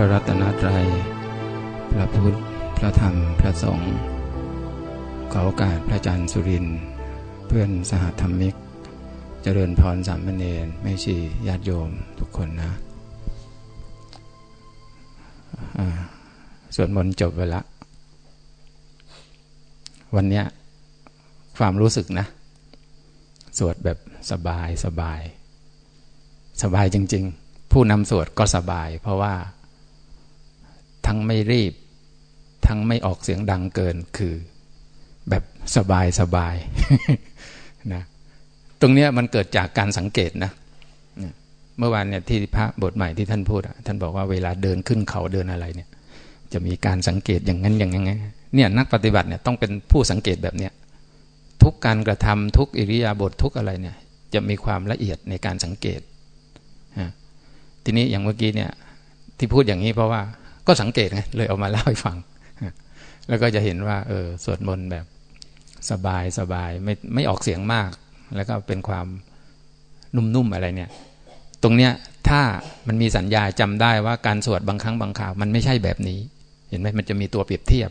ระรัตนตรัย พระพุทธ พระธรรม พระสงฆ์ขอโอกาสพระอาจารย์สุริน เพื่อนสหธรรมิก เจริญพรสามเณรไม่ชีญาติโยมทุกคนนะสวดมนต์จบไปละ วันเนี้ยความรู้สึกนะ สวดแบบสบายสบาย สบายจริง ๆ ผู้นำสวดก็สบาย เพราะว่า ทั้งไม่รีบ ทั้งไม่ออกเสียงดังเกินคือ แบบสบายสบายนะตรงนี้มันเกิดจากการสังเกตนะเมื่อวานเนี่ยที่พระบทใหม่ที่ท่านพูดท่านบอกว่าเวลาเดินขึ้นเขาเดินอะไรเนี่ย จะมีการสังเกตอย่างนั้นอย่างนั้เนี่ยนักปฏิบัติเนี่ยต้องเป็นผู้สังเกตแบบเนี้ยทุกการกระทำทุกอิริยาบถททุกอะไรเนี่ย จะมีความละเอียดในการสังเกตทีนี้อย่างเมื่อกี้เนี่ยที่พูดอย่างนี้เพราะว่า ก็สังเกตไงเลยเอามาเล่าให้ฟัง แล้วก็จะเห็นว่า เออสวดมนต์แบบสบายสบายไม่ไม่ออกเสียงมาก แล้วก็เป็นความนุ่มๆอะไรเนี่ย ตรงเนี้ยถ้ามันมีสัญญาจำได้ว่าการสวดบางครั้งบางคราวมันไม่ใช่แบบนี้ เห็นไหมมันจะมีตัวเปรียบเทียบ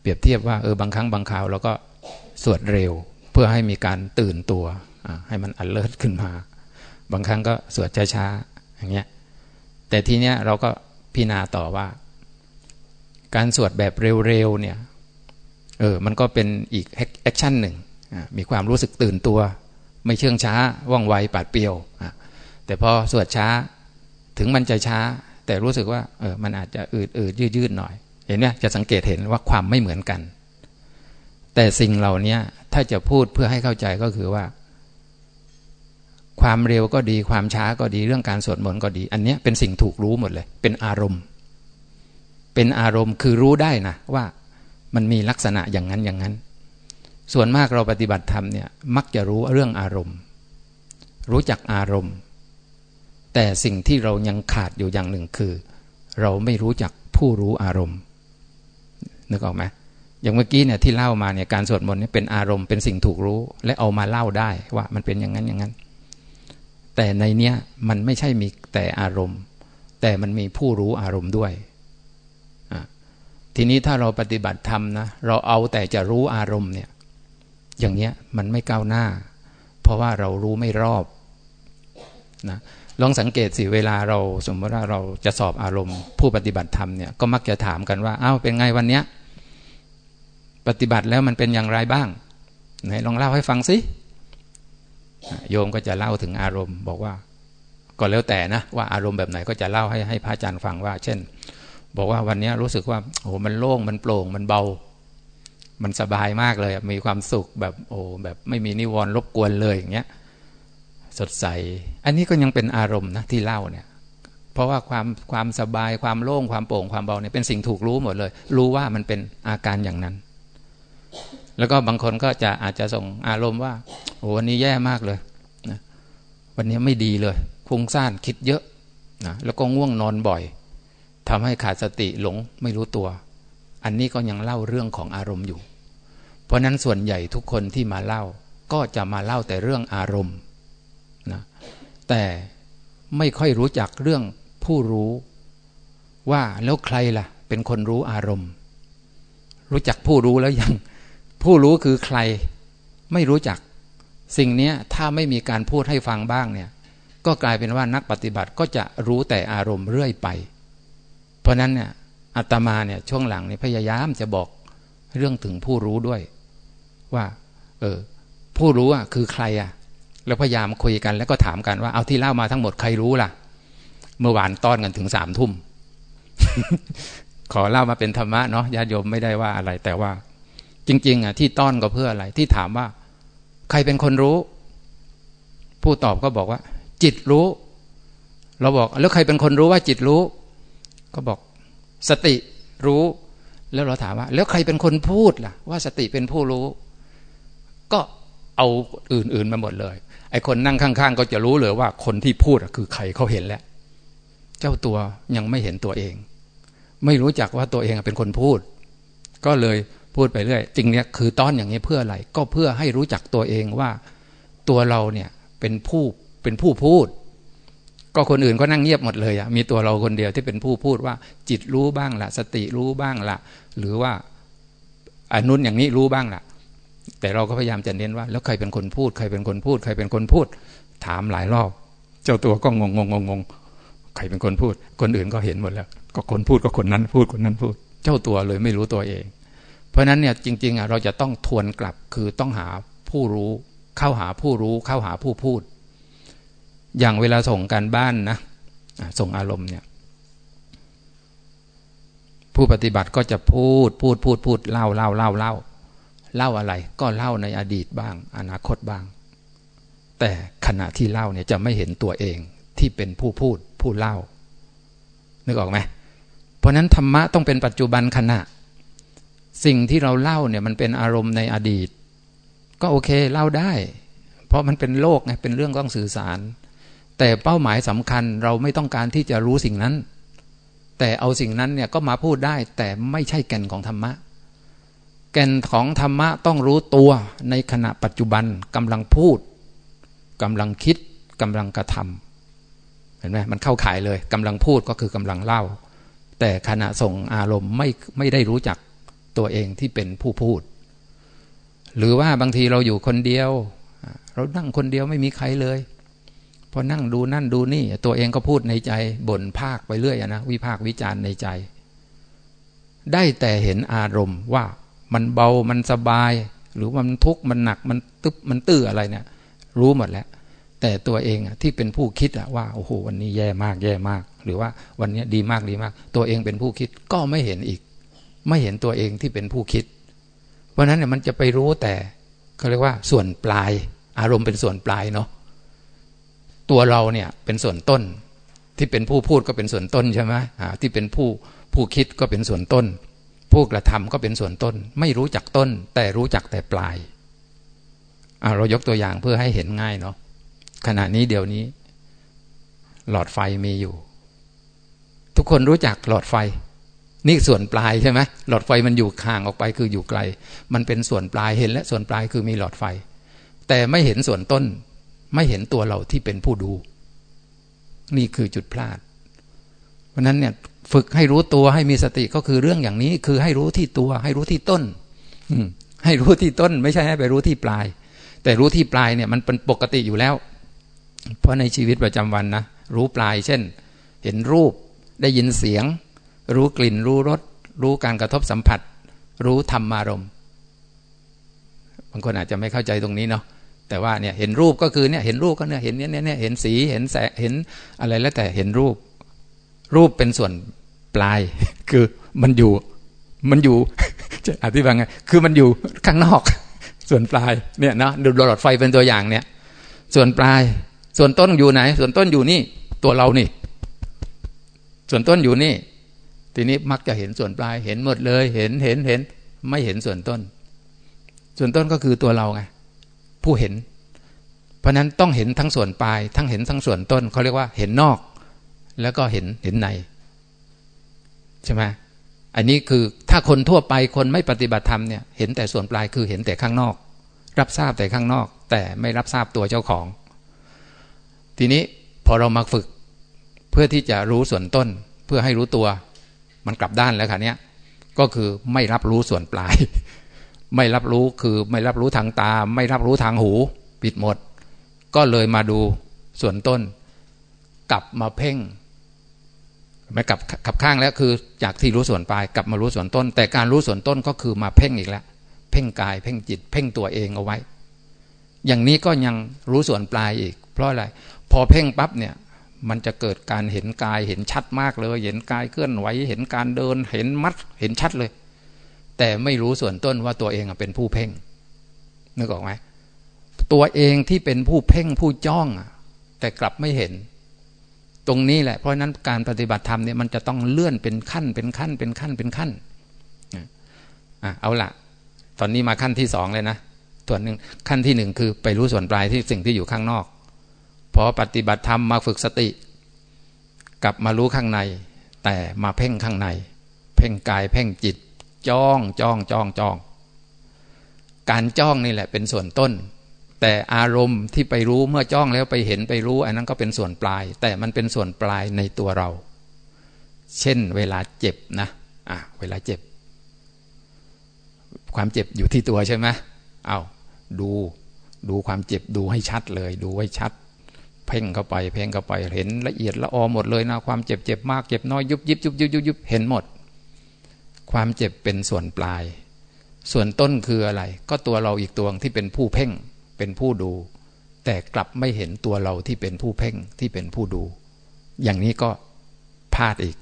เปรียบเทียบว่าเออบางครั้งบางคราวเราก็สวดเร็ว เพื่อให้มีการตื่นตัวให้มันอัลเลิศขึ้นมา บางครั้งก็สวดช้าๆอย่างเงี้ยแต่ทีเนี้ยเราก็ พิจารณาต่อว่า การสวดแบบเร็วๆเนี่ยเออมันก็เป็นอีกแอคชั่นหนึ่งมีความรู้สึกตื่นตัว ไม่เชื่องช้าว่องไวปาดเปรียวแต่พอสวดช้าถึงมันจะช้า แต่รู้สึกว่าเออมันอาจจะอืดอืดยืดยืดหน่อย เห็นไหมจะสังเกตเห็นว่าความไม่เหมือนกัน แต่สิ่งเหล่านี้ถ้าจะพูดเพื่อให้เข้าใจก็คือว่า ความเร็วก็ดี ความช้าก็ดีเรื่องการสวดมนต์ก็ดี อันนี้เป็นสิ่งถูกรู้หมดเลย เป็นอารมณ์ เป็นอารมณ์คือรู้ได้นะว่ามันมีลักษณะอย่างนั้นอย่างนั้น ส่วนมากเราปฏิบัติธรรมเนี่ยมักจะรู้เรื่องอารมณ์ รู้จักอารมณ์ แต่สิ่งที่เรายังขาดอยู่อย่างหนึ่งคือ เราไม่รู้จักผู้รู้อารมณ์นึกออกไหมอย่างเมื่อกี้เนี่ยที่เล่ามาเนี่ยการสวดมนต์นี่เป็นอารมณ์เป็นสิ่งถูกรู้ และเอามาเล่าได้ว่ามันเป็นอย่างนั้นอย่างนั้น แต่ในเนี้ยมันไม่ใช่มีแต่อารมณ์ แต่มันมีผู้รู้อารมณ์ด้วย ทีนี้ถ้าเราปฏิบัติธรรมนะ เราเอาแต่จะรู้อารมณ์เนี่ย อย่างเนี้ยมันไม่ก้าวหน้า เพราะว่าเรารู้ไม่รอบนะลองสังเกตสิเวลาเราสมมติว่าเราจะสอบอารมณ์ ผู้ปฏิบัติธรรมเนี่ยก็มักจะถามกันว่าอ้าวเป็นไงวันเนี้ยปฏิบัติแล้วมันเป็นอย่างไรบ้างไหนลองเล่าให้ฟังสิ โยมก็จะเล่าถึงอารมณ์ บอกว่าก็แล้วแต่นะว่าอารมณ์แบบไหนก็จะเล่าให้ให้พระอาจารย์ฟังว่า เช่น บอกว่าวันนี้รู้สึกว่าโอ้มันโล่งมันโปร่งมันเบา มันสบายมากเลย มีความสุขแบบโอ้แบบไม่มีนิวรณ์รบกวนเลยอย่างเงี้ยสดใส อันนี้ก็ยังเป็นอารมณ์นะที่เล่าเนี่ย เพราะว่าความความสบายความโล่งความโปร่งความเบาเนี่ยเป็นสิ่งถูกรู้หมดเลย รู้ว่ามันเป็นอาการอย่างนั้น แล้วก็บางคนก็จะอาจจะส่งอารมณ์ว่าโอ้วันนี้แย่มากเลยนะวันนี้ไม่ดีเลยฟุ้งซ่านคิดเยอะนะแล้วก็ง่วงนอนบ่อยทำให้ขาดสติหลงไม่รู้ตัว อันนี้ก็ยังเล่าเรื่องของอารมณ์อยู่ เพราะนั้นส่วนใหญ่ทุกคนที่มาเล่าก็จะมาเล่าแต่เรื่องอารมณ์นะแต่ไม่ค่อยรู้จักเรื่องผู้รู้ ว่าแล้วใครล่ะ เป็นคนรู้อารมณ์ รู้จักผู้รู้แล้วยัง ผู้รู้คือใครไม่รู้จัก สิ่งนี้ถ้าไม่มีการพูดให้ฟังบ้างเนี่ย ก็กลายเป็นว่านักปฏิบัติก็จะรู้แต่อารมณ์เรื่อยไป เพราะนั้นเนี่ยอาตมาเนี่ยช่วงหลังเนี่ยพยายามจะบอกเรื่องถึงผู้รู้ด้วย ว่า เออ ผู้รู้อะคือใครอะ แล้วพยายามคุยกันแล้วก็ถามกันว่าเอาที่เล่ามาทั้งหมดใครรู้ล่ะ เมื่อวานต้อนกันถึงสามทุ่มขอเล่ามาเป็นธรรมะเนาะญาติโยมไม่ได้ว่าอะไรแต่ว่า จริง ๆอะที่ต้อนก็เพื่ออะไร ที่ถามว่า ใครเป็นคนรู้ ผู้ตอบก็บอกว่า จิตรู้ เราบอก แล้วใครเป็นคนรู้ว่าจิตรู้ ก็บอก สติรู้ แล้วเราถามว่า แล้วใครเป็นคนพูดล่ะ ว่าสติเป็นผู้รู้ ก็เอาอื่นๆมาหมดเลย ไอ้คนนั่งข้าง ๆ ก็จะรู้เลยว่าคนที่พูดคือใครเขาเห็นแล้ว เจ้าตัวยังไม่เห็นตัวเอง ไม่รู้จักว่าตัวเองเป็นคนพูด ก็เลย พูดไปเรื่อยจริงเนี่ยคือต้อนอย่างนี้เพื่ออะไร ก็เพื่อให้รู้จักตัวเองว่า ตัวเราเนี่ยเป็นผู้เป็นผู้พูด ก็คนอื่นก็นั่งเงียบหมดเลยอะมีตัวเราคนเดียวที่เป็นผู้พูดว่า จิตรู้บ้างละสติรู้บ้างละหรือว่าอนุนอย่างนี้รู้บ้างละแต่เราก็พยายามจะเน้นว่า แล้วใครเป็นคนพูด ใครเป็นคนพูด ใครเป็นคนพูด ถามหลายรอบ เจ้าตัวก็งงงงงงใครเป็นคนพูด คนอื่นก็เห็นหมดแล้ว ก็คนพูดก็คนนั้นพูดคนนั้นพูด เจ้าตัวเลยไม่รู้ตัวเอง เพราะนั้นเนี่ยจริงๆอะเราจะต้องทวนกลับคือต้องหาผู้รู้ เข้าหาผู้รู้เข้าหาผู้พูด อย่างเวลาส่งการบ้านนะส่งอารมณ์เนี่ยผู้ปฏิบัติก็จะพูดพูดพูดพูดเล่าเล่าเล่าเล่าเล่าอะไร ก็เล่าในอดีตบ้าง อนาคตบ้าง แต่ขณะที่เล่าเนี่ยจะไม่เห็นตัวเองที่เป็นผู้พูดผู้เล่า นึกออกไหมเพราะนั้นธรรมะต้องเป็นปัจจุบันขณะ สิ่งที่เราเล่าเนี่ยมันเป็นอารมณ์ในอดีต ก็โอเคเล่าได้ เพราะมันเป็นโลกไงเป็นเรื่องต้องสื่อสาร แต่เป้าหมายสำคัญเราไม่ต้องการที่จะรู้สิ่งนั้น แต่เอาสิ่งนั้นเนี่ยก็มาพูดได้ แต่ไม่ใช่แก่นของธรรมะ แก่นของธรรมะต้องรู้ตัวในขณะปัจจุบันกำลังพูดกำลังคิดกำลังกระทำห็นไหมมันเข้าข่ายเลยกำลังพูดก็คือกำลังเล่า แต่ขณะส่งอารมณ์ไม่ไม่ได้รู้จัก ตัวเองที่เป็นผู้พูด หรือว่าบางทีเราอยู่คนเดียว เรานั่งคนเดียวไม่มีใครเลยพอนั่งดูนั่นดูนี่ ตัวเองก็พูดในใจบ่นภาคไปเรื่อยนะวิภาควิจารณ์ในใจ ได้แต่เห็นอารมณ์ว่ามันเบามันสบาย หรือมันทุกข์มันหนักมันตึบมันตื้ออะไรเนี่ย รู้หมดแล้ว แต่ตัวเองที่เป็นผู้คิดว่าโอ้โหวันนี้แย่มากแย่มาก หรือว่าวันนี้ดีมากดีมาก ตัวเองเป็นผู้คิดก็ไม่เห็นอีก ไม่เห็นตัวเองที่เป็นผู้คิด เพราะนั้นเนี่ยมันจะไปรู้แต่เขาเรียกว่าส่วนปลาย อารมณ์เป็นส่วนปลายเนาะตัวเราเนี่ยเป็นส่วนต้น ที่เป็นผู้พูดก็เป็นส่วนต้นใช่ไหมที่เป็นผู้ผู้คิดก็เป็นส่วนต้น ผู้กระทำก็เป็นส่วนต้น ไม่รู้จักต้น แต่รู้จักแต่ปลายเรายกตัวอย่างเพื่อให้เห็นง่ายเนาะขณะนี้เดี๋ยวนี้ หลอดไฟมีอยู่ ทุกคนรู้จักหลอดไฟ นี่ส่วนปลายใช่ไหมหลอดไฟมันอยู่ห่างออกไปคืออยู่ไกล มันเป็นส่วนปลายเห็นและส่วนปลายคือมีหลอดไฟ แต่ไม่เห็นส่วนต้น ไม่เห็นตัวเราที่เป็นผู้ดู นี่คือจุดพลาด เพราะนั้นเนี่ยฝึกให้รู้ตัวให้มีสติก็คือเรื่องอย่างนี้ คือให้รู้ที่ตัว ให้รู้ที่ต้นให้รู้ที่ต้น ไม่ใช่ให้ไปรู้ที่ปลาย แต่รู้ที่ปลายเนี่ยมันเป็นปกติอยู่แล้ว เพราะในชีวิตประจำวันนะรู้ปลาย เช่น เห็นรูปได้ยินเสียง รู้กลิ่นรู้รสรู้การกระทบสัมผัส รู้ธรรมารมณ์บางคนอาจจะไม่เข้าใจตรงนี้เนาะแต่ว่าเนี่ยเห็นรูปก็คือเนี่ยเห็นรูปก็เนี่ยเห็นเนี่ยเนี่ยเห็นสีเห็นแสงเห็นอะไรแล้วแต่เห็นรูป รูปเป็นส่วนปลาย คือมันอยู่มันอยู่จะอธิบายไงคือมันอยู่ข้างนอก ส่วนปลายเนี่ยเนาะดูหลอดไฟเป็นตัวอย่างเนี่ย ส่วนปลาย ส่วนต้นอยู่ไหน ส่วนต้นอยู่นี่ ตัวเรานี่ ส่วนต้นอยู่นี่ ทีนี้มักจะเห็นส่วนปลายเห็นหมดเลย เห็นเห็นเห็น ไม่เห็นส่วนต้น ส่วนต้นก็คือตัวเราไงผู้เห็น เพราะนั้นต้องเห็นทั้งส่วนปลาย ทั้งเห็นทั้งส่วนต้นเขาเรียกว่าเห็นนอก แล้วก็เห็นเห็นในใช่ไหมอันนี้คือถ้าคนทั่วไปคนไม่ปฏิบัติธรรมเนี่ยเห็นแต่ส่วนปลายคือเห็นแต่ข้างนอก รับทราบแต่ข้างนอก แต่ไม่รับทราบตัวเจ้าของ ทีนี้พอเรามาฝึก เพื่อที่จะรู้ส่วนต้น เพื่อให้รู้ตัว มันกลับด้านแล้วค่ะเนี้ยก็คือไม่รับรู้ส่วนปลาย ไม่รับรู้คือไม่รับรู้ทางตา ไม่รับรู้ทางหู ปิดหมด ก็เลยมาดูส่วนต้น กลับมาเพ่งไม่กลับขับข้างแล้วคือ จากที่รู้ส่วนปลายกลับมารู้ส่วนต้น แต่การรู้ส่วนต้นก็คือมาเพ่งอีกแล้ว เพ่งกาย เพ่งจิต เพ่งตัวเองเอาไว้ อย่างนี้ก็ยังรู้ส่วนปลายอีก เพราะอะไร พอเพ่งปั๊บเนี่ย มันจะเกิดการเห็นกายเห็นชัดมากเลย เห็นกายเคลื่อนไหวเห็นการเดิน เห็นมัดเห็นชัดเลย แต่ไม่รู้ส่วนต้นว่าตัวเองเป็นผู้เพ่งนึกออกไหมตัวเองที่เป็นผู้เพ่งผู้จ้องแต่กลับไม่เห็น ตรงนี้แหละ เพราะนั้นการปฏิบัติธรรมเนี่ยมันจะต้องเลื่อนเป็นขั้นเป็นขั้นเป็นขั้นเป็นขั้นอะเอาละตอนนี้มาขั้นที่สองเลยนะส่วนหนึ่งขั้นที่หนึ่งคือไปรู้ส่วนปลายที่สิ่งที่อยู่ข้างนอก พอปฏิบัติธรรมมาฝึกสติ กลับมารู้ข้างใน แต่มาเพ่งข้างใน เพ่งกายเพ่งจิต จ้องจ้องจ้องจ้องการจ้องนี่แหละเป็นส่วนต้น แต่อารมณ์ที่ไปรู้เมื่อจ้องแล้วไปเห็นไปรู้ อันนั้นก็เป็นส่วนปลาย แต่มันเป็นส่วนปลายในตัวเรา เช่นเวลาเจ็บนะอะเวลาเจ็บ ความเจ็บอยู่ที่ตัวใช่ไหมเอาดูดูความเจ็บดูให้ชัดเลย ดูไว้ชัด เพ่งเข้าไป เพ่งเข้าไปเห็นละเอียดละออหมดเลยนะความเจ็บเจ็บมากเจ็บน้อยยุบยิบยุบยุบยุบยุบเห็นหมด ความเจ็บเป็นส่วนปลาย ส่วนต้นคืออะไร ก็ตัวเราอีกตัวที่เป็นผู้เพ่งเป็นผู้ดู แต่กลับไม่เห็นตัวเราที่เป็นผู้เพ่งที่เป็นผู้ดู อย่างนี้ก็พลาดอีก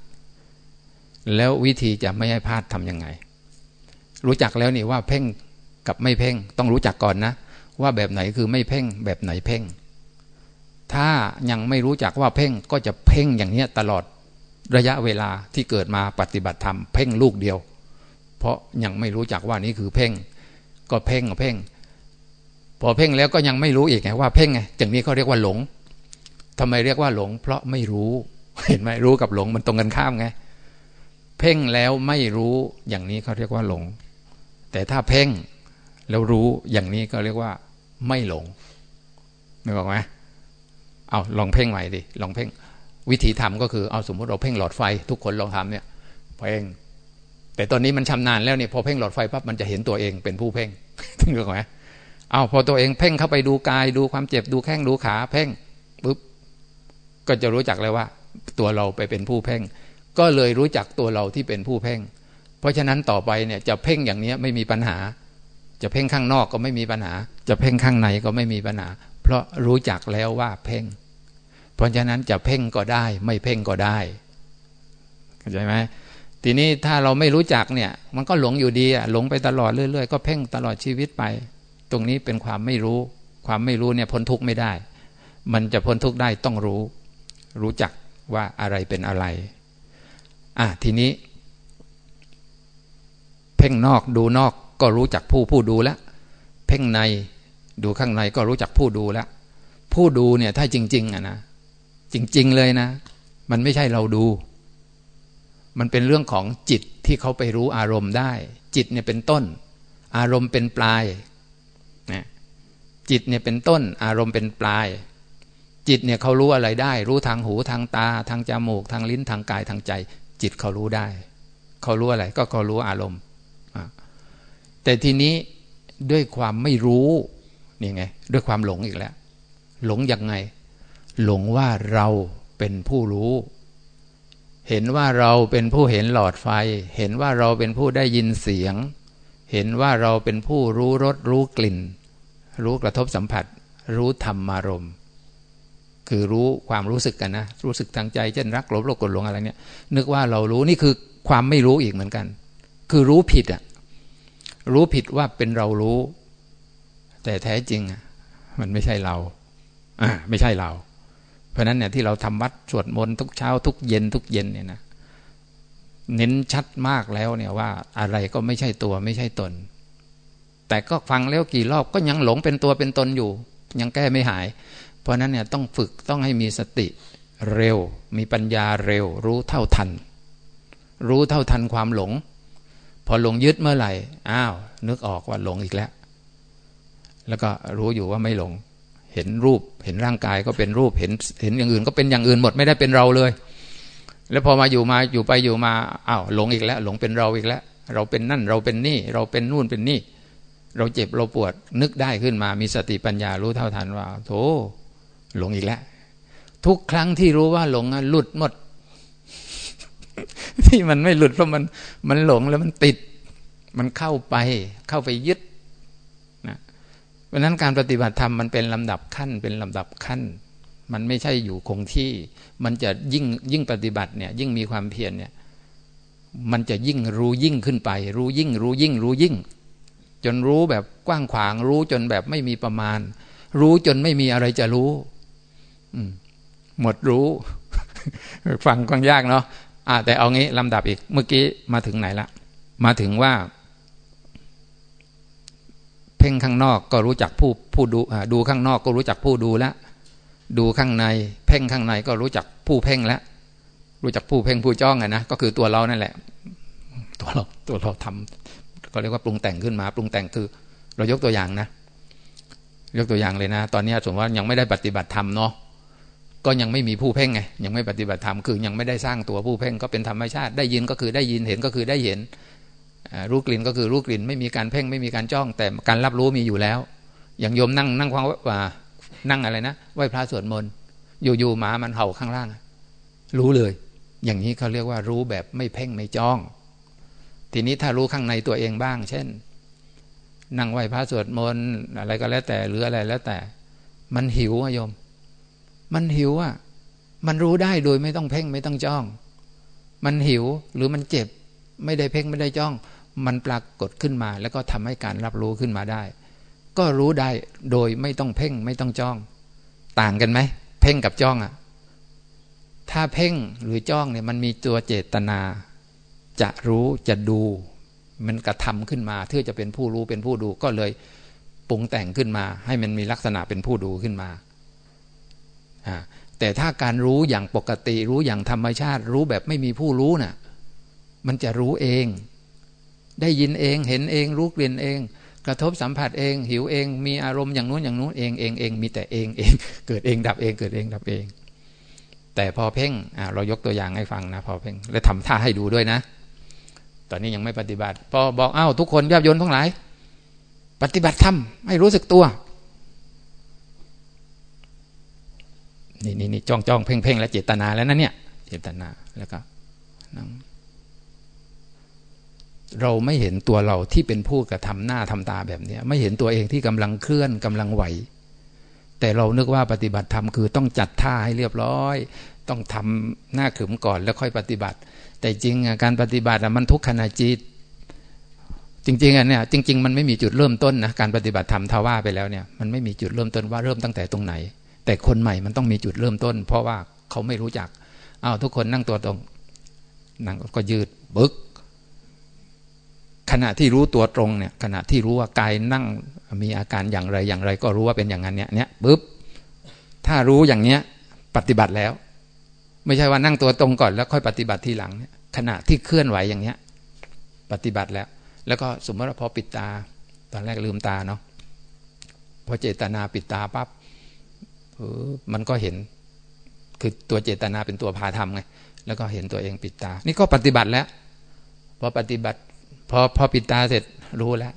แล้ววิธีจะไม่ให้พลาดทำยังไง รู้จักแล้วนี่ว่าเพ่งกับไม่เพ่ง ต้องรู้จักก่อนนะ ว่าแบบไหนคือไม่เพ่ง แบบไหนเพ่ง ถ้ายังไม่รู้จักว่าเพ่งก็จะเพ่งอย่างนี้ตลอดระยะเวลาที่เกิดมาปฏิบัติธรรมเพ่งลูกเดียว เพราะยังไม่รู้จักว่านี้คือเพ่ง ก็เพ่งเพ่ง พอเพ่งแล้วก็ยังไม่รู้อีกไงว่าเพ่งไงอย่างนี้เขาเรียกว่าหลงทำไมเรียกว่าหลง เพราะไม่รู้ เห็นไหมรู้กับหลงมันตรงกันข้ามไง เพ่งแล้วไม่รู้อย่างนี้เขาเรียกว่าหลง แต่ถ้าเพ่งแล้วรู้อย่างนี้ก็เรียกว่า ไม่หลงไม่บอกไหม เอาลองเพ่งใหม่ดิลองเพ่ง วิธีทำก็คือเอาสมมติเราเพ่งหลอดไฟ ทุกคนลองทำเนี่ยเพ่งแต่ตอนนี้มันชำนาญแล้วเนี่ยพอเพ่งหลอดไฟปั๊บมันจะเห็นตัวเองเป็นผู้เพ่งถึงไหมเอาพอตัวเองเพ่งเข้าไปดูกายดูความเจ็บดูแข้งดูขาเพ่งปุ๊บก็จะรู้จักเลยว่า ตัวเราไปเป็นผู้เพ่ง ก็เลยรู้จักตัวเราที่เป็นผู้เพ่ง เพราะฉะนั้นต่อไปเนี่ยจะเพ่งอย่างนี้ไม่มีปัญหา จะเพ่งข้างนอกก็ไม่มีปัญหา จะเพ่งข้างในก็ไม่มีปัญหา เพราะรู้จักแล้วว่าเพ่ง เพราะฉะนั้นจะเพ่งก็ได้ ไม่เพ่งก็ได้เข้าใจไหมทีนี้ถ้าเราไม่รู้จักเนี่ย มันก็หลงอยู่ดีอะหลงไปตลอดเรื่อยๆ ก็เพ่งตลอดชีวิตไป ตรงนี้เป็นความไม่รู้ ความไม่รู้เนี่ยพ้นทุกข์ไม่ได้ มันจะพ้นทุกข์ได้ต้องรู้ รู้จักว่าอะไรเป็นอะไร อะทีนี้ เพ่งนอกดูนอกก็รู้จักผู้ผู้ดูแล้วเพ่งในดูข้างในก็รู้จักผู้ดูแล้วผู้ดูเนี่ยถ้าจริง ๆอะนะ จริง ๆ เลยนะ มันไม่ใช่เราดู มันเป็นเรื่องของจิตที่เขาไปรู้อารมณ์ได้ จิตเนี่ยเป็นต้น อารมณ์เป็นปลายนะจิตเนี่ยเป็นต้น อารมณ์เป็นปลาย จิตเนี่ยเขารู้อะไรได้ รู้ทางหูทางตา ทางจมูก ทางลิ้นทางกายทางใจ จิตเขารู้ได้ เขารู้อะไร ก็เขารู้อารมณ์แต่ทีนี้ด้วยความไม่รู้นี่ไง ด้วยความหลงอีกแล้ว หลงยังไง หลงว่าเราเป็นผู้รู้ เห็นว่าเราเป็นผู้เห็นหลอดไฟ เห็นว่าเราเป็นผู้ได้ยินเสียง เห็นว่าเราเป็นผู้รู้รสรู้กลิ่น รู้กระทบสัมผัส รู้ธรรมารมณ์คือรู้ความรู้สึกกันนะ รู้สึกทางใจเช่นรักโลภโลภกดหลงอะไรเนี่ย นึกว่าเรารู้นี่คือความไม่รู้อีกเหมือนกัน คือรู้ผิดอะ่ะรู้ผิดว่าเป็นเรารู้ แต่แท้จริงมันไม่ใช่เราอ่าไม่ใช่เรา เพราะนั้นเนี่ยที่เราทำวัดสวดมนต์ทุกเช้าทุกเย็นทุกเย็นเนี่ยนะเน้นชัดมากแล้วเนี่ยว่าอะไรก็ไม่ใช่ตัวไม่ใช่ตน แต่ก็ฟังแล้วกี่รอบก็ยังหลงเป็นตัวเป็นตนอยู่ ยังแก้ไม่หาย เพราะนั้นเนี่ยต้องฝึกต้องให้มีสติเร็ว มีปัญญาเร็ว รู้เท่าทัน รู้เท่าทันความหลง พอหลงยึดเมื่อไหร่อ้าว นึกออกว่าหลงอีกแล้ว แล้วก็รู้อยู่ว่าไม่หลง เห็นรูป เห็นร่างกายก็เป็นรูป เห็นเห็นอย่างอื่น ก็เป็นอย่างอื่นหมดไม่ได้เป็นเราเลย แล้วพอมาอยู่มาอยู่ไปอยู่มาอ้าวหลงอีกแล้ว หลงเป็นเราอีกแล้ว เราเป็นนั่นเราเป็นนี่ เราเป็นนู่นเป็นนี่ เราเจ็บเราปวดนึกได้ขึ้นมา มีสติปัญญารู้เท่าทันว่าโธ่หลงอีกแล้ว ทุกครั้งที่รู้ว่าหลงหลุดหมด ที่มันไม่หลุดเพราะมันมันหลงแล้วมันติด มันเข้าไปเข้าไปยึด เพราะนั้นการปฏิบัติธรรมมันเป็นลำดับขั้นเป็นลำดับขั้น มันไม่ใช่อยู่คงที่ มันจะยิ่งยิ่งปฏิบัติเนี่ยยิ่งมีความเพียรเนี่ยมันจะยิ่งรู้ยิ่งขึ้นไป รู้ยิ่ง รู้ยิ่ง รู้ยิ่ง จนรู้แบบกว้างขวาง รู้จนแบบไม่มีประมาณ รู้จนไม่มีอะไรจะรู้หมดรู้ ฟังกว้างยากเนาะอ่าแต่เอางี้ลำดับอีก เมื่อกี้มาถึงไหนละ มาถึงว่า เพ่งข้างนอกก็รู้จักผู้ผู้ดูดูข้างนอกก็รู้จักผู้ดูแล้วดูข้างใน เพ่งข้างในก็รู้จักผู้เพ่งแล้วรู้จักผู้เพ่งผู้จ้องไงนะก็คือตัวเรานั่นแหละ ตัวเราตัวเราทำก็เรียกว่าปรุงแต่งขึ้นมา ปรุงแต่งคือ เรายกตัวอย่างนะ ยกตัวอย่างเลยนะ ตอนนี้สมมติว่ายังไม่ได้ปฏิบัติธรรมเนาะก็ยังไม่มีผู้เพ่งไงยังไม่ปฏิบัติธรรมคือยังไม่ได้สร้างตัวผู้เพ่งก็เป็นธรรมชาติ ได้ยินก็คือได้ยินเห็นก็คือได้เห็น รู้กลิ่นก็คือรู้กลิ่น ไม่มีการเพ่งไม่มีการจ้อง แต่การรับรู้มีอยู่แล้ว อย่างโยมนั่งนั่งควางว่านั่งอะไรนะไหว้พระสวดมนต์อยู่ๆหมามันเห่าข้างล่าง รู้เลย อย่างนี้เขาเรียกว่ารู้แบบไม่เพ่งไม่จ้อง ทีนี้ถ้ารู้ข้างในตัวเองบ้าง เช่น นั่งไหว้พระสวดมนต์อะไรก็แล้วแต่หรืออะไรแล้วแต่ มันหิวอะโยม มันหิวอะมันรู้ได้โดยไม่ต้องเพ่งไม่ต้องจ้อง มันหิวหรือมันเจ็บ ไม่ได้เพ่งไม่ได้จ้อง มันปรากฏขึ้นมา แล้วก็ทำให้การรับรู้ขึ้นมาได้ ก็รู้ได้โดยไม่ต้องเพ่งไม่ต้องจ้อง ต่างกันไหมเพ่งกับจ้องอะ่ะถ้าเพ่งหรือจ้องเนี่ยมันมีตัวเจตนา จะรู้จะดู มันกระทำขึ้นมาเพื่อจะเป็นผู้รู้เป็นผู้ดูก็เลยปรุงแต่งขึ้นมา ให้มันมีลักษณะเป็นผู้ดูขึ้นมาแต่ถ้าการรู้อย่างปกติ รู้อย่างธรรมชาติ รู้แบบไม่มีผู้รู้น่ะ มันจะรู้เอง ได้ยินเองเห็นเอง รู้กลิ่นเอง กระทบสัมผัสเอง หิวเอง มีอารมณ์อย่างนู้นอย่างนู้นเองเองเองมีแต่เองเอง เกิดเองดับเองเกิดเองดับเอง แต่พอเพ่งเรายกตัวอย่างให้ฟังนะพอเพ่งแล้วทำท่าให้ดูด้วยนะ ตอนนี้ยังไม่ปฏิบัติ พอบอกอ้าวทุกคนญาติโยนทั้งหลาย ปฏิบัติทำให้รู้สึกตัวนี่นี่นี่จ้องจ้องเพ่งเพ่งแล้วเจตนาแล้วนะเนี่ย เจตนาแล้วก็นั่ง เราไม่เห็นตัวเราที่เป็นผู้กระทำหน้าทำตาแบบนี้ไม่เห็นตัวเองที่กำลังเคลื่อนกำลังไหว แต่เรานึกว่าปฏิบัติธรรมคือต้องจัดท่าให้เรียบร้อย ต้องทำหน้าขึมก่อนแล้วค่อยปฏิบัติ แต่จริงการปฏิบัติมันทุกขณะจิต จริงๆอะเนี่ยจริง ๆ มันไม่มีจุดเริ่มต้นนะการปฏิบัติธรรมทว่าไปแล้วเนี่ยมันไม่มีจุดเริ่มต้นว่าเริ่มตั้งแต่ตรงไหน แต่คนใหม่มันต้องมีจุดเริ่มต้น เพราะว่าเขาไม่รู้จักอ้าวทุกคนนั่งตัวตรงนั่งก็ยืดบึก ขณะที่รู้ตัวตรงเนี่ยขณะที่รู้ว่ากายนั่งมีอาการอย่างไรอย่างไร ก็รู้ว่าเป็นอย่างนั้นเนี่ยเนี่ยปุ๊บถ้ารู้อย่างเนี้ยปฏิบัติแล้ว ไม่ใช่ว่านั่งตัวตรงก่อนแล้วค่อยปฏิบัติทีหลังเนี่ยขณะที่เคลื่อนไหวอย่างเนี้ย ปฏิบัติแล้ว แล้วก็สมมติว่าพอปิดตา ตอนแรกลืมตาเนาะพอเจตนาปิดตาปั๊บมันก็เห็น คือตัวเจตนาเป็นตัวพาทำไงแล้วก็เห็นตัวเองปิดตา นี่ก็ปฏิบัติแล้วพอปฏิบัติ พอพอปิดตาเสร็จรู้แล้ว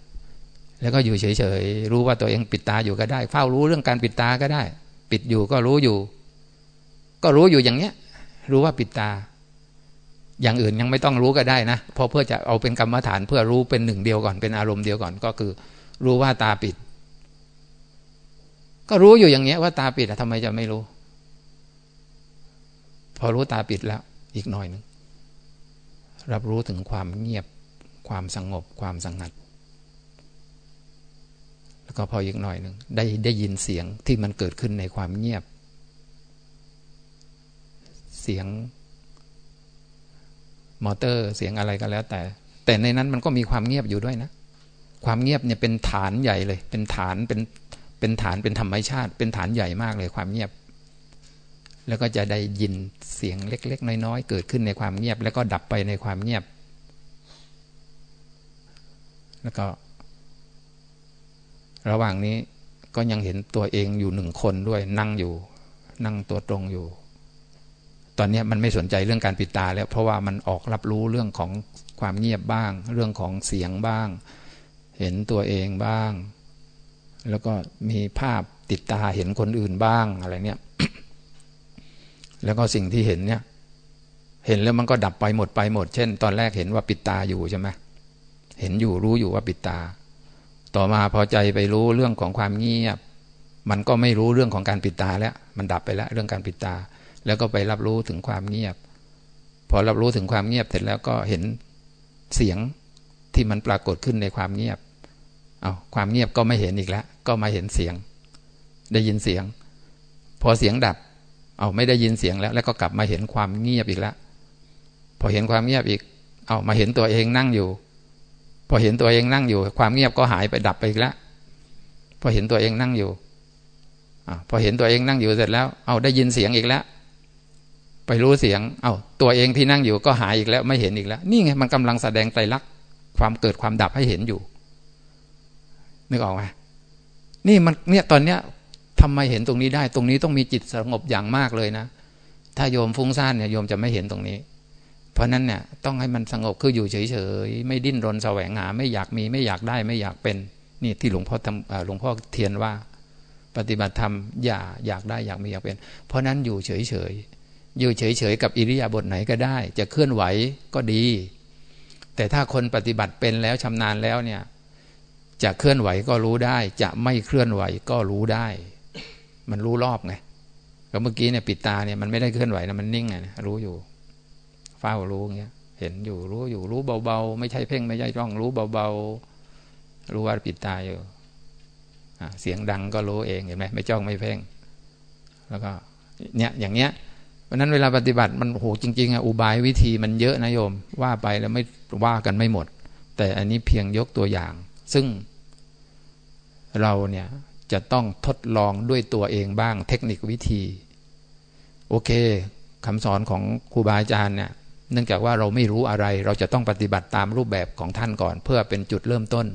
แล้วก็อยู่เฉยๆรู้ว่าตัวเองปิดตาอยู่ก็ได้ เฝ้ารู้เรื่องการปิดตาก็ได้ ปิดอยู่ก็รู้อยู่ ก็รู้อยู่อย่างเนี้ย รู้ว่าปิดตา อย่างอื่นยังไม่ต้องรู้ก็ได้นะเพราะเพื่อจะเอาเป็นกรรมฐานเพื่อรู้เป็นหนึ่งเดียวก่อนเป็นอารมณ์เดียวก่อนก็คือ รู้ว่าตาปิด ก็รู้อยู่อย่างเนี้ยว่าตาปิดทำไมจะไม่รู้ พอรู้ตาปิดแล้ว อีกหน่อยหนึ่งรับรู้ถึงความเงียบ ความสงบความสงัด แล้วก็พออีกหน่อยหนึ่งได้ได้ยินเสียงที่มันเกิดขึ้นในความเงียบ เสียงมอเตอร์เสียงอะไรก็แล้วแต่ แต่ในนั้นมันก็มีความเงียบอยู่ด้วยนะ ความเงียบเนี่ยเป็นฐานใหญ่เลย เป็นฐานเป็นเป็นฐานเป็นธรรมชาติ เป็นฐานใหญ่มากเลยความเงียบ แล้วก็จะได้ยินเสียงเล็ก ๆ น้อยๆเกิดขึ้นในความเงียบ แล้วก็ดับไปในความเงียบ แล้วก็ ระหว่างนี้ก็ยังเห็นตัวเองอยู่หนึ่งคนด้วยนั่งอยู่ นั่งตัวตรงอยู่ ตอนนี้มันไม่สนใจเรื่องการปิดตา แล้วเพราะว่ามันออกรับรู้เรื่องของความเงียบบ้าง เรื่องของเสียงบ้าง เห็นตัวเองบ้าง แล้วก็มีภาพติดตาเห็นคนอื่นบ้างอะไรเนี่ย แล้วก็สิ่งที่เห็นเนี่ย เห็นแล้วมันก็ดับไปหมดไปหมด เช่น ตอนแรกเห็นว่าปิดตาอยู่ใช่ไหม เห็นอยู่รู้อยู่ว่าปิดตา ต่อมาพอใจไปรู้เรื่องของความเงียบ มันก็ไม่รู้เรื่องของการปิดตาแล้ว มันดับไปแล้วเรื่องการปิดตา แล้วก็ไปรับรู้ถึงความเงียบ พอรับรู้ถึงความเงียบเสร็จแล้วก็เห็นเสียงที่มันปรากฏขึ้นในความเงียบ เอาความเงียบก็ไม่เห็นอีกแล้ว ก็มาเห็นเสียง ได้ยินเสียง พอเสียงดับ เอาไม่ได้ยินเสียงแล้ว แล้วก็กลับมาเห็นความเงียบอีกแล้ว พอเห็นความเงียบอีก เอามาเห็นตัวเองนั่งอยู่ พอเห็นตัวเองนั่งอยู่ ความเงียบก็หายไปดับไปอีกแล้วพอเห็นตัวเองนั่งอยู่อพอเห็นตัวเองนั่งอยู่เสร็จแล้ว เอาได้ยินเสียงอีกแล้ว ไปรู้เสียง เอาตัวเองที่นั่งอยู่ก็หายอีกแล้ว ไม่เห็นอีกแล้ว นี่ไงมันกำลังแสดงไตรลักษณ์ความเกิดความดับให้เห็นอยู่ นึกออกไหมนี่มันเนี่ยตอนเนี้ยทำไมเห็นตรงนี้ได้ ตรงนี้ต้องมีจิตสงบอย่างมากเลยนะ ถ้าโยมฟุ้งซ่านเนี่ยโยมจะไม่เห็นตรงนี้ เพราะนั้นเนี่ยต้องให้มันสงบคืออยู่เฉยๆไม่ดิ้นรนแสวงหา ไม่อยากมีไม่อยากได้ไม่อยากเป็นนี่ที่หลวงพ่อทำหลวงพ่อเทียนว่า ปฏิบัติธรรมอย่าอยากได้อยากมีอยากเป็น เพราะนั้นอยู่เฉยๆอยู่เฉยๆกับอิริยาบถไหนก็ได้ จะเคลื่อนไหวก็ดี แต่ถ้าคนปฏิบัติเป็นแล้วชำนาญแล้วเนี่ยจะเคลื่อนไหวก็รู้ได้ จะไม่เคลื่อนไหวก็รู้ได้ มันรู้รอบไงก็เมื่อกี้เนี่ยปิดตาเนี่ยมันไม่ได้เคลื่อนไหวนะมันนิ่งไงรู้อยู่ ฝ้ารู้เงี้ย เห็นอยู่รู้อยู่รู้เบาๆ ไม่ใช่เพ่งไม่ใช่จ้องรู้เบาๆ รู้ว่าปิดตาอยู่เสียงดังก็รู้เองเห็นไหมไม่จ้องไม่เพ่ง แล้วก็เนี่ยอย่างเนี้ยเพราะนั้นเวลาปฏิบัติมันโหจริงๆอะอุบายวิธีมันเยอะนะโยม ว่าไปแล้วไม่ว่ากันไม่หมด แต่อันนี้เพียงยกตัวอย่าง ซึ่งเราเนี่ยจะต้องทดลองด้วยตัวเองบ้างเทคนิควิธี โอเคคำสอนของครูบาอาจารย์เนี่ย เนื่องจากว่าเราไม่รู้อะไร เราจะต้องปฏิบัติตามรูปแบบของท่านก่อน เพื่อเป็นจุดเริ่มต้น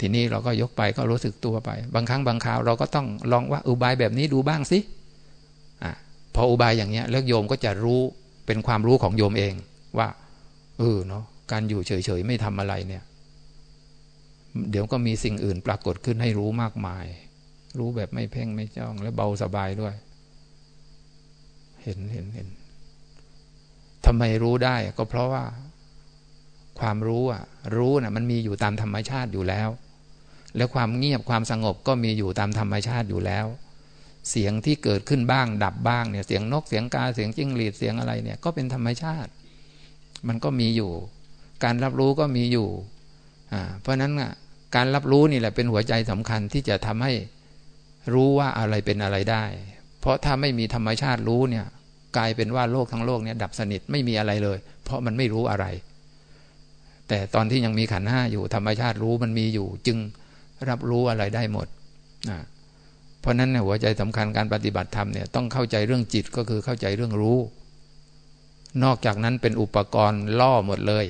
ทีนี้เราก็ยกไปก็รู้สึกตัวไป บางครั้งบางคราวเราก็ต้องลองว่าอุบายแบบนี้ดูบ้างสิอพออุบายอย่างเนี้ยแล้วโยมก็จะรู้เป็นความรู้ของโยมเองว่าเออเนาะการอยู่เฉยๆไม่ทำอะไรเนี่ย เดี๋ยวก็มีสิ่งอื่นปรากฏขึ้นให้รู้มากมาย รู้แบบไม่เพ่งไม่จ้องและเบาสบายด้วย เห็นเห็นเห็น ทำไมรู้ได้ก็เพราะว่า ความรู้อะ รู้น่ะ มันมีอยู่ตามธรรมชาติอยู่แล้ว แล้วความเงียบความสงบก็มีอยู่ตามธรรมชาติอยู่แล้ว เสียงที่เกิดขึ้นบ้าง ดับบ้างเนี่ยเสียงนกเสียงกาเสียงจิ้งหรีดเสียงอะไรเนี่ย ก็เป็นธรรมชาติ มันก็มีอยู่ การรับรู้ก็มีอยู่อ่าเพราะนั้นอะการรับรู้นี่แหละเป็นหัวใจสำคัญที่จะทำให้รู้ว่าอะไรเป็นอะไรได้ เพราะถ้าไม่มีธรรมชาติรู้เนี่ย กลายเป็นว่าโลกทั้งโลกเนี่ยดับสนิทไม่มีอะไรเลย เพราะมันไม่รู้อะไร แต่ตอนที่ยังมีขันห้าอยู่ธรรมชาติรู้มันมีอยู่ จึงรับรู้อะไรได้หมดนะเพราะนั้นเนี่ยหัวใจสำคัญการปฏิบัติธรรมเนี่ยต้องเข้าใจเรื่องจิตก็คือเข้าใจเรื่องรู้ นอกจากนั้นเป็นอุปกรณ์ล่อหมดเลย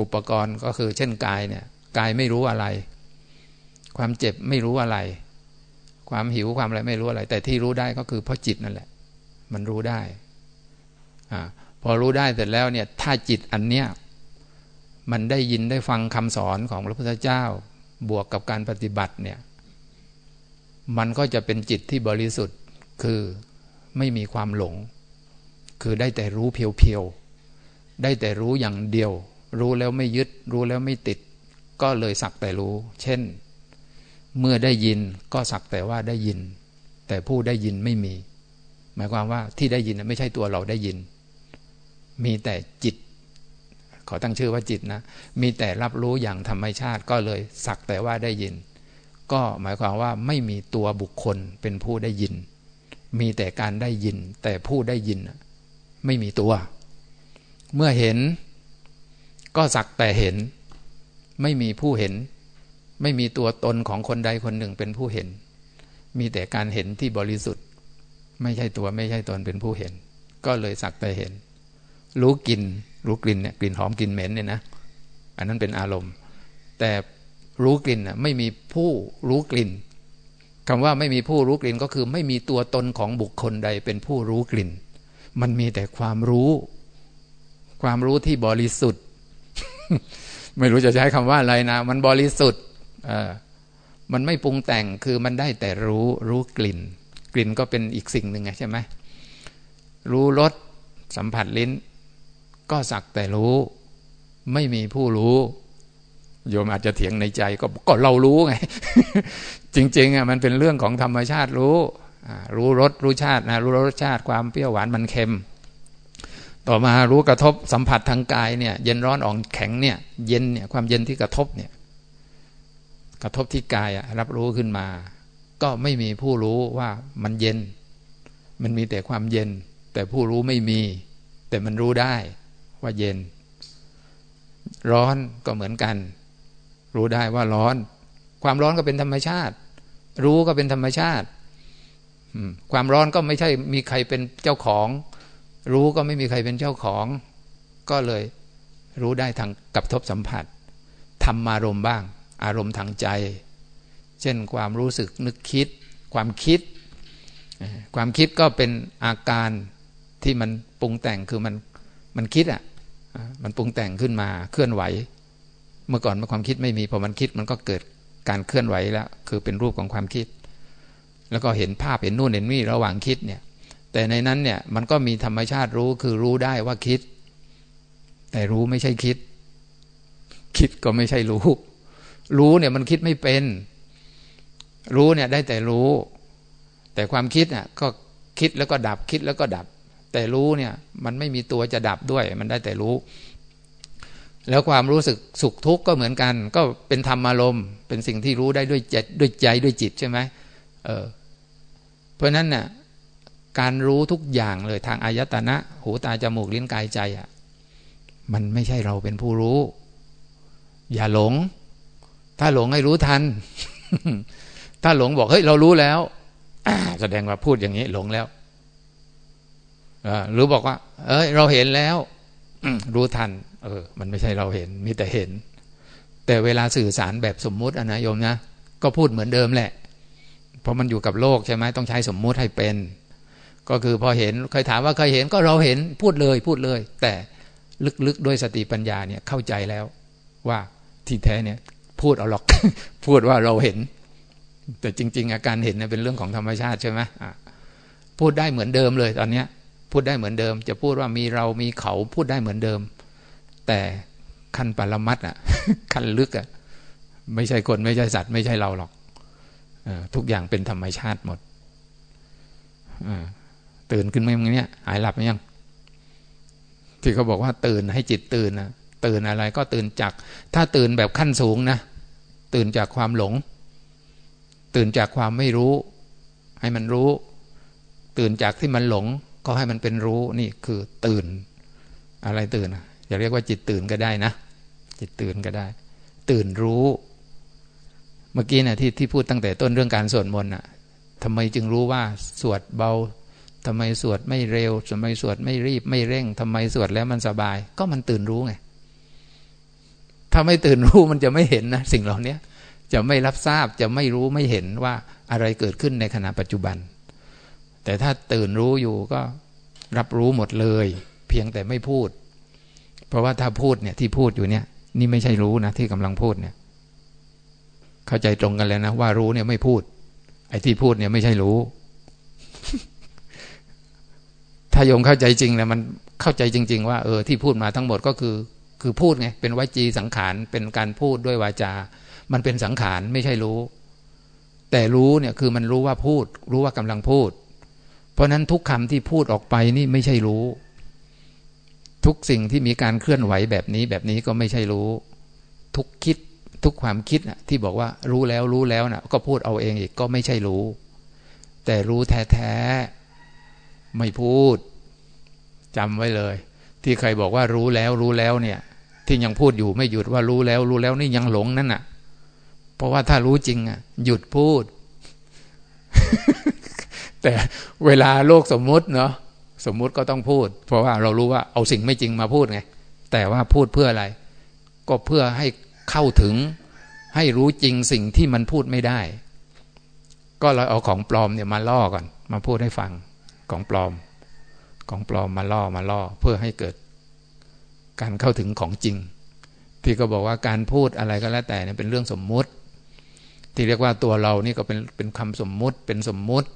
อุปกรณ์ก็คือเช่นกายเนี่ยกายไม่รู้อะไร ความเจ็บไม่รู้อะไร ความหิวความอะไรไม่รู้อะไร แต่ที่รู้ได้ก็คือเพราะจิตนั่นแหละ มันรู้ได้ อพอรู้ได้เสร็จแล้วเนี่ยถ้าจิตอันเนี้ยมันได้ยินได้ฟังคำสอนของพระพุทธเจ้า บวกกับการปฏิบัติเนี่ยมันก็จะเป็นจิตที่บริสุทธิ์คือไม่มีความหลง คือได้แต่รู้เพียวๆ ได้แต่รู้อย่างเดียว รู้แล้วไม่ยึด รู้แล้วไม่ติด ก็เลยสักแต่รู้ เช่น เมื่อได้ยินก็สักแต่ว่าได้ยิน แต่ผู้ได้ยินไม่มี หมายความว่าที่ได้ยินไม่ใช่ตัวเราได้ยิน มีแต่จิต ขอตั้งชื่อว่าจิตนะ มีแต่รับรู้อย่างธรรมชาติก็เลยสักแต่ว่าได้ยิน ก็หมายความว่าไม่มีตัวบุคคลเป็นผู้ได้ยิน มีแต่การได้ยิน แต่ผู้ได้ยิน ไม่มีตัว เมื่อเห็น ก็สักแต่เห็น ไม่มีผู้เห็น ไม่มีตัวตนของคนใดคนหนึ่งเป็นผู้เห็น มีแต่การเห็นที่บริสุทธิ์ ไม่ใช่ตัวไม่ใช่ตนเป็นผู้เห็น ก็เลยสักแต่เห็น รู้กลิ่นรู้กลิ่นเนี่ยกลิ่นหอมกลิ่นเหม็นเนี่ยนะอันนั้นเป็นอารมณ์ แต่รู้กลิ่นน่ะไม่มีผู้รู้กลิ่นคำว่าไม่มีผู้รู้กลิ่นก็คือ ไม่มีตัวตนของบุคคลใดเป็นผู้รู้กลิ่น มันมีแต่ความรู้ ความรู้ที่บริสุทธิ์ ไม่รู้จะใช้คำว่าอะไรนะ มันบริสุทธิ์มันไม่ปรุงแต่งคือมันได้แต่รู้รู้กลิ่น กลิ่นก็เป็นอีกสิ่งหนึ่งไงใช่ไหมรู้รสสัมผัสลิ้น ก็สักแต่รู้ ไม่มีผู้รู้ โยมอาจจะเถียงในใจก็ก็เรารู้ไง จริง ๆอะมันเป็นเรื่องของธรรมชาติรู้รู้รสรู้ชาตินะรู้รสชาติความเปรี้ยวหวานมันเค็ม ต่อมารู้กระทบสัมผัสทางกายเนี่ย เย็นร้อนอ่อนแข็งเนี่ย เย็นเนี่ยความเย็นที่กระทบเนี่ย กระทบที่กายรับรู้ขึ้นมา ก็ไม่มีผู้รู้ว่ามันเย็น มันมีแต่ความเย็น แต่ผู้รู้ไม่มี แต่มันรู้ได้ ว่าเย็น ร้อนก็เหมือนกัน รู้ได้ว่าร้อน ความร้อนก็เป็นธรรมชาติ รู้ก็เป็นธรรมชาติความร้อนก็ไม่ใช่มีใครเป็นเจ้าของ รู้ก็ไม่มีใครเป็นเจ้าของ ก็เลยรู้ได้ทางกับทบสัมผัสธรรมารมณ์บ้าง อารมณ์ทางใจ เช่นความรู้สึกนึกคิด ความคิด ความคิดก็เป็นอาการที่มันปรุงแต่งคือมัน มันคิดอะมันปรุงแต่งขึ้นมาเคลื่อนไหว เมื่อก่อนเมื่อความคิดไม่มีพอมันคิดมันก็เกิดการเคลื่อนไหวแล้วคือเป็นรูปของความคิด แล้วก็เห็นภาพเห็นนู่นเห็นนี่ระหว่างคิดเนี่ย แต่ในนั้นเนี่ยมันก็มีธรรมชาติรู้คือรู้ได้ว่าคิด แต่รู้ไม่ใช่คิด คิดก็ไม่ใช่รู้ รู้เนี่ยมันคิดไม่เป็น รู้เนี่ยได้แต่รู้ แต่ความคิดอะก็คิดแล้วก็ดับคิดแล้วก็ดับ แต่รู้เนี่ย มันไม่มีตัวจะดับด้วย มันได้แต่รู้ แล้วความรู้สึกสุขทุกข์ก็เหมือนกัน ก็เป็นธรรมอารมณ์ เป็นสิ่งที่รู้ได้ด้วยใจด้วยใจด้วยจิตใช่ไหมเออเพราะนั้นน่ะการรู้ทุกอย่างเลยทางอายตนะ หูตาจมูกลิ้นกายใจอะมันไม่ใช่เราเป็นผู้รู้ อย่าหลง ถ้าหลงให้รู้ทัน ถ้าหลงบอกเฮ้ยเรารู้แล้วแสดงว่าพูดอย่างนี้หลงแล้ว หรือบอกว่า เอ้ย เราเห็นแล้วรู้ทัน เออ มันไม่ใช่เราเห็น มีแต่เห็น แต่เวลาสื่อสารแบบสมมุติอนะโยมนะก็พูดเหมือนเดิมแหละ เพราะมันอยู่กับโลกใช่ไหมต้องใช้สมมุติให้เป็น ก็คือพอเห็นเคยถามว่าเคยเห็นก็เราเห็นพูดเลยพูดเลย แต่ลึกๆด้วยสติปัญญาเนี่ยเข้าใจแล้ว ว่าที่แท้เนี่ย พูดเอาหรอก พูดว่าเราเห็น แต่จริง ๆ อาการเห็นเนี่ยเป็นเรื่องของธรรมชาติใช่ไหมพูดได้เหมือนเดิมเลยตอนเนี้ย พูดได้เหมือนเดิม จะพูดว่ามีเรามีเขาพูดได้เหมือนเดิม แต่ขั้นปรมัตอะขั้นลึกอะไม่ใช่คนไม่ใช่สัตว์ไม่ใช่เราหรอกทุกอย่างเป็นธรรมชาติหมดตื่นขึ้นไหมมึงเนี่ยหายหลับไหมยัง ที่เขาบอกว่าตื่นให้จิตตื่นนะตื่นอะไรก็ตื่นจาก ถ้าตื่นแบบขั้นสูงนะตื่นจากความหลง ตื่นจากความไม่รู้ ให้มันรู้ ตื่นจากที่มันหลง ก็ให้มันเป็นรู้นี่คือตื่น อะไรตื่นอย่าเรียกว่าจิตตื่นก็ได้นะ จิตตื่นก็ได้ ตื่นรู้ เมื่อกี้นะที่ที่พูดตั้งแต่ต้นเรื่องการสวดมนต์อะทำไมจึงรู้ว่าสวดเบาทำไมสวดไม่เร็วทำไมสวดไม่รีบ ไม่เร่งทำไมสวดแล้วมันสบาย ก็มันตื่นรู้ไง ถ้าไม่ตื่นรู้มันจะไม่เห็นนะสิ่งเหล่านี้จะไม่รับทราบจะไม่รู้ไม่เห็นว่าอะไรเกิดขึ้นในขณะปัจจุบัน แต่ถ้าตื่นรู้อยู่ก็รับรู้หมดเลย เพียงแต่ไม่พูด เพราะว่าถ้าพูดเนี่ยที่พูดอยู่เนี่ย นี่ไม่ใช่รู้นะที่กำลังพูดเนี่ย เข้าใจตรงกันแล้วนะว่ารู้เนี่ยไม่พูด ไอ้ที่พูดเนี่ยไม่ใช่รู้ ถ้าโยมเข้าใจจริงแล้วมันเข้าใจจริง ๆ ว่าเออที่พูดมาทั้งหมดก็คือ คือพูดไงเป็นวจีสังขารเป็นการพูดด้วยวาจา มันเป็นสังขารไม่ใช่รู้ แต่รู้เนี่ยคือมันรู้ว่าพูด รู้ว่ากำลังพูด เพราะนั้นทุกคำที่พูดออกไปนี่ไม่ใช่รู้ ทุกสิ่งที่มีการเคลื่อนไหวแบบนี้แบบนี้ก็ไม่ใช่รู้ ทุกคิดทุกความคิดนะที่บอกว่ารู้แล้วรู้แล้วนะก็พูดเอาเองอีกก็ไม่ใช่รู้ แต่รู้แท้ไม่พูดจำไว้เลย ที่ใครบอกว่ารู้แล้วรู้แล้วเนี่ยที่ยังพูดอยู่ไม่หยุดว่ารู้แล้ว รู้แล้วนี่ยังหลงนั่นน่ะ เพราะว่าถ้ารู้จริงอะ หยุดพูด แต่เวลาโลกสมมุติเนาะสมมุติก็ต้องพูด เพราะว่าเรารู้ว่าเอาสิ่งไม่จริงมาพูดไง แต่ว่าพูดเพื่ออะไร ก็เพื่อให้เข้าถึงให้รู้จริงสิ่งที่มันพูดไม่ได้ ก็เราเอาของปลอมเนี่ยมาล่อก่อน มาพูดให้ฟังของปลอม ของปลอมมาล่อมาล่อ เพื่อให้เกิด การเข้าถึงของจริง ที่ก็บอกว่าการพูดอะไรก็แล้วแต่เนี่ยเป็นเรื่องสมมุติ ที่เรียกว่าตัวเรานี่ก็เป็นเป็นคำสมมุติเป็นสมมุติ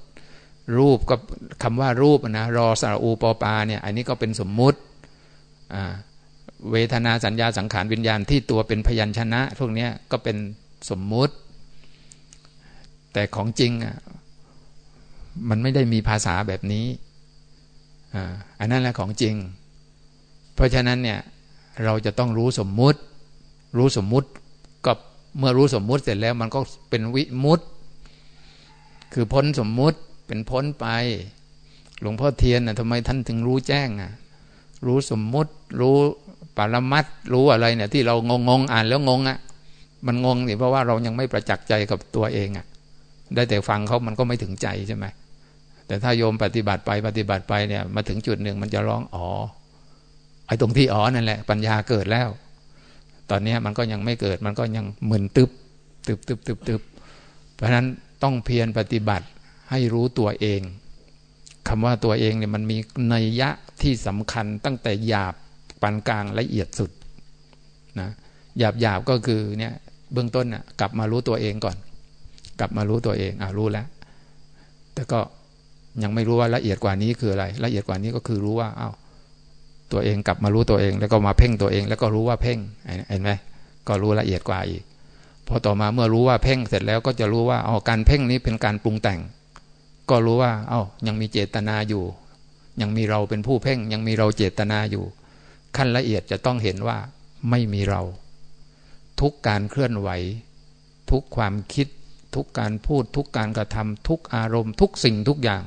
รูปก็คำว่ารูปนะรอสระอูปอปาเนี่ย อันนี้ก็เป็นสมมุติเวทนาสัญญาสังขารวิญญาณที่ตัวเป็นพยัญชนะพวกนี้ก็เป็นสมมุติ แต่ของจริงมันไม่ได้มีภาษาแบบนี้อันนั้นแหละของจริง เพราะฉะนั้นเนี่ยเราจะต้องรู้สมมุติ รู้สมมุติก็เมื่อรู้สมมุติเสร็จแล้วมันก็เป็นวิมุตติ คือพ้นสมมุติ เป็นพ้นไป หลวงพ่อเทียนนะทำไมท่านถึงรู้แจ้งอะ รู้สมมุติ รู้ปรมัตรู้อะไรเนี่ย ที่เรางงงอ่านแล้วงงอะ มันงงเนี่ยเพราะว่าเรายังไม่ประจักษ์ใจกับตัวเองอะ ได้แต่ฟังเขามันก็ไม่ถึงใจใช่ไหมแต่ถ้าโยมปฏิบัติไปปฏิบัติไปเนี่ย มาถึงจุดหนึ่งมันจะร้องอ๋อไอ้ตรงที่อ๋อนั่นแหละ ปัญญาเกิดแล้ว ตอนนี้มันก็ยังไม่เกิด มันก็ยังหมึนตึบตึบตึบตึบตึบเพราะนั้นต้องเพียรปฏิบัติ ให้รู้ตัวเองคำว่าตัวเองเนี่ยมันมีนัยยะที่สำคัญตั้งแต่หยาบปานกลางละเอียดสุดนะหยาบหยาบก็คือเนี่ยเบื้องต้นน่ะกลับมารู้ตัวเองก่อน กลับมารู้ตัวเองอ่ารู้แล้ว แต่ก็ยังไม่รู้ว่าละเอียดกว่านี้คืออะไร ละเอียดกว่านี้ก็คือรู้ว่าอ้าวตัวเองกลับมารู้ตัวเอง แล้วก็มาเพ่งตัวเอง แล้วก็รู้ว่าเพ่งเห็นไหมก็รู้ละเอียดกว่าอีกพอต่อมาเมื่อรู้ว่าเพ่งเสร็จแล้วก็จะรู้ว่าอ๋อการเพ่งนี้เป็นการปรุงแต่ง ก็รู้ว่า เอา้ายังมีเจตนาอยู่ ยังมีเราเป็นผู้เพ่ง ยังมีเราเจตนาอยู่ ขั้นละเอียดจะต้องเห็นว่า ไม่มีเรา ทุกการเคลื่อนไหว ทุกความคิด ทุกการพูด ทุกการกระทำทุกอารมณ์ ทุกสิ่งทุกอย่าง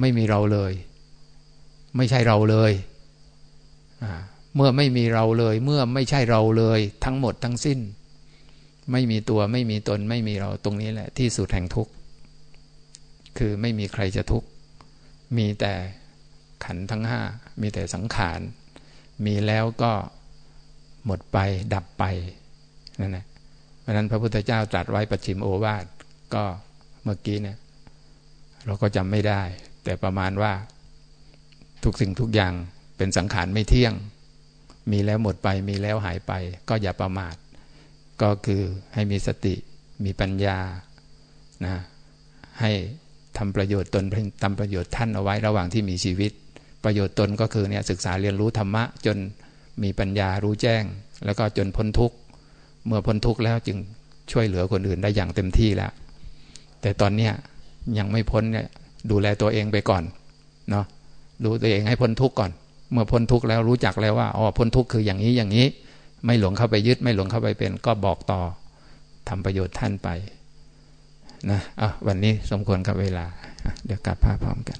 ไม่มีเราเลย ไม่ใช่เราเลยเมื่อไม่มีเราเลย เมื่อไม่ใช่เราเลย ทั้งหมดทั้งสิ้น ไม่มีตัวไม่มีตนไม่มีเราตรงนี้แหละ ที่สุดแห่งทุกข์ คือไม่มีใครจะทุกข์ มีแต่ขันทั้งห้า มีแต่สังขาร มีแล้วก็หมดไปดับไปนั่นแหละเพราะนั้นพระพุทธเจ้าตรัสไว้ปัจฉิมโอวาทก็เมื่อกี้เนี่ย เราก็จำไม่ได้ แต่ประมาณว่า ทุกสิ่งทุกอย่างเป็นสังขารไม่เที่ยง มีแล้วหมดไป มีแล้วหายไป ก็อย่าประมาท ก็คือให้มีสติ มีปัญญานะให้ ทำประโยชน์ตนทำประโยชน์ท่านเอาไว้ระหว่างที่มีชีวิต ประโยชน์ตนก็คือเนี่ยศึกษาเรียนรู้ธรรมะ จนมีปัญญารู้แจ้ง แล้วก็จนพ้นทุกข์เมื่อพ้นทุกข์แล้วจึงช่วยเหลือคนอื่นได้อย่างเต็มที่แล้ว แต่ตอนเนี้ยยังไม่พ้นเนี่ยดูแลตัวเองไปก่อนเนาะดูตัวเองให้พ้นทุกข์ก่อน เมื่อพ้นทุกข์แล้วรู้จักแล้วว่าอ๋อพ้นทุกข์คืออย่างนี้อย่างนี้ ไม่หลงเข้าไปยึด ไม่หลงเข้าไปเป็น ก็บอกต่อทำประโยชน์ท่านไป นะอะวันนี้สมควรกับเวลา เดี๋ยวกลับภาพพร้อมกัน